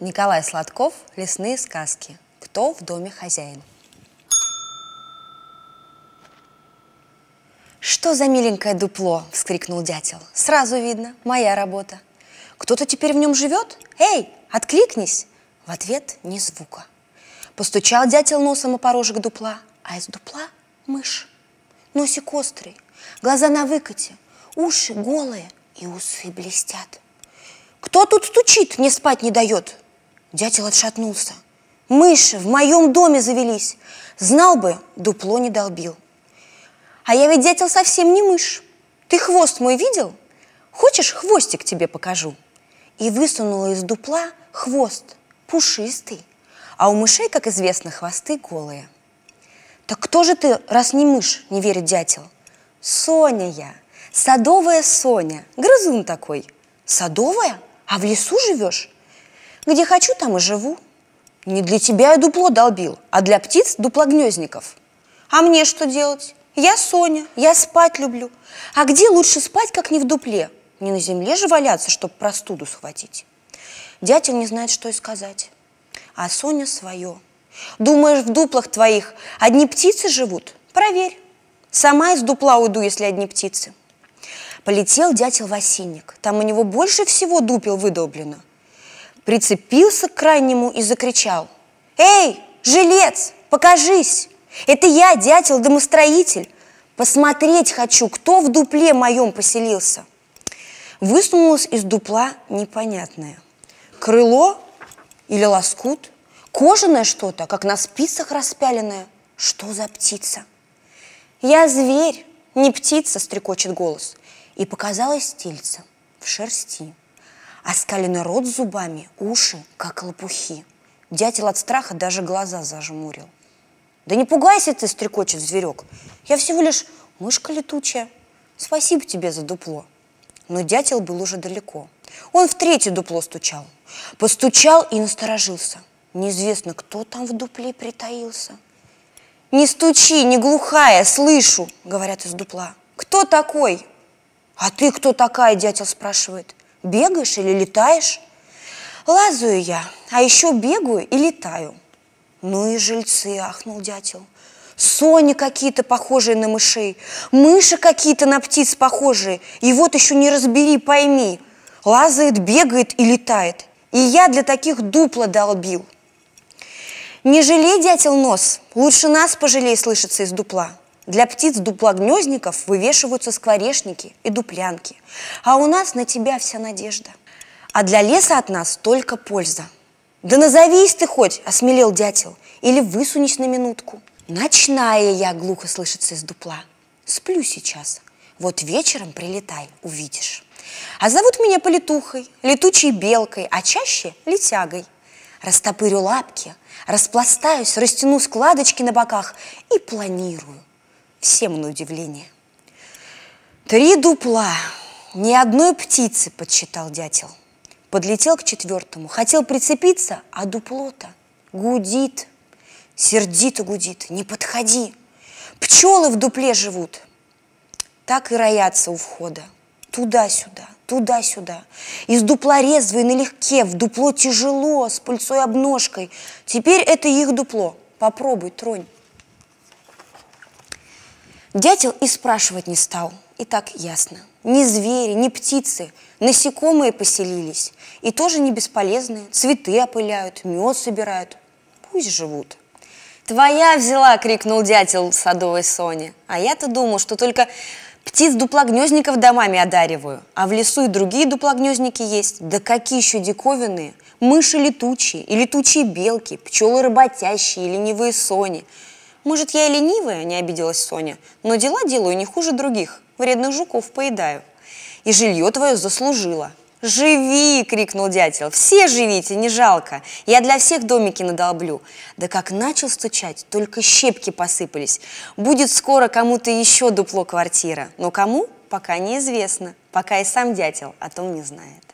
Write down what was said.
Николай Сладков «Лесные сказки». Кто в доме хозяин? «Что за миленькое дупло?» – вскрикнул дятел. «Сразу видно, моя работа. Кто-то теперь в нем живет? Эй, откликнись!» В ответ ни звука. Постучал дятел носом о порожек дупла, а из дупла мышь. Носик острый, глаза на выкате, уши голые и усы блестят. «Кто тут стучит, мне спать не дает?» Дятел отшатнулся. «Мыши в моем доме завелись. Знал бы, дупло не долбил». «А я ведь, дятел, совсем не мышь. Ты хвост мой видел? Хочешь, хвостик тебе покажу?» И высунула из дупла хвост, пушистый, а у мышей, как известно, хвосты голые. «Так кто же ты, раз не мышь?» – не верит дятел. «Соня я, садовая Соня, грызун такой». «Садовая? А в лесу живешь?» «Где хочу, там и живу». «Не для тебя я дупло долбил, а для птиц дуплогнездников». «А мне что делать? Я Соня, я спать люблю. А где лучше спать, как не в дупле? Не на земле же валяться, чтобы простуду схватить». Дятел не знает, что и сказать. А Соня свое. Думаешь, в дуплах твоих одни птицы живут? Проверь. Сама из дупла уйду, если одни птицы. Полетел дятел в осинник. Там у него больше всего дупел выдолблено. Прицепился к крайнему и закричал. «Эй, жилец, покажись! Это я, дятел домостроитель. Посмотреть хочу, кто в дупле моем поселился». Высунулось из дупла непонятное. Крыло или лоскут? Кожаное что-то, как на спицах распяленное. Что за птица? Я зверь, не птица, стрекочет голос. И показалась тельца в шерсти. Оскаленный рот зубами, уши, как лопухи. Дятел от страха даже глаза зажмурил. Да не пугайся ты, стрекочет зверек. Я всего лишь мышка летучая. Спасибо тебе за дупло. Но дятел был уже далеко. Он в третье дупло стучал. Постучал и насторожился. Неизвестно, кто там в дупле притаился. «Не стучи, не глухая, слышу!» — говорят из дупла. «Кто такой?» «А ты кто такая?» — дятел спрашивает. «Бегаешь или летаешь?» «Лазаю я, а еще бегаю и летаю». «Ну и жильцы!» — ахнул дятел. Сони какие-то похожие на мышей, мыши какие-то на птиц похожие. И вот еще не разбери, пойми, лазает, бегает и летает. И я для таких дупла долбил. Не жалей, дятел, нос, лучше нас пожалей, слышится из дупла. Для птиц дуплогнездников вывешиваются скворечники и дуплянки, а у нас на тебя вся надежда. А для леса от нас только польза. Да назовись ты хоть, осмелел дятел, или высунись на минутку. Ночная я, глухо слышится из дупла. Сплю сейчас. Вот вечером прилетай, увидишь. А зовут меня Полетухой, летучей белкой, а чаще летягой. Растопырю лапки, распластаюсь, растяну складочки на боках и планирую. Всем на удивление. Три дупла, ни одной птицы, подсчитал дятел. Подлетел к четвертому, хотел прицепиться, а дупло-то гудит – сердито гудит, не подходи. Пчелы в дупле живут. Так и роятся у входа. Туда-сюда, туда-сюда. Из дупла резво и налегке, в дупло тяжело, с пыльцой обножкой. Теперь это их дупло. Попробуй, тронь. Дятел и спрашивать не стал. И так ясно. Ни звери, ни птицы, насекомые поселились. И тоже не бесполезные. Цветы опыляют, мед собирают. Пусть живут. «Твоя взяла!» — крикнул дятел садовой Соне. «А я-то думал, что только птиц дуплогнездников домами одариваю, а в лесу и другие дуплогнездники есть. Да какие еще диковинные! Мыши летучие и летучие белки, пчелы работящие ленивые Сони. Может, я и ленивая?» — не обиделась Соня. «Но дела делаю не хуже других, вредных жуков поедаю. И жилье твое заслужила. «Живи!» — крикнул дятел. «Все живите, не жалко! Я для всех домики надолблю!» Да как начал стучать, только щепки посыпались. Будет скоро кому-то еще дупло квартира. Но кому? Пока неизвестно. Пока и сам дятел о том не знает.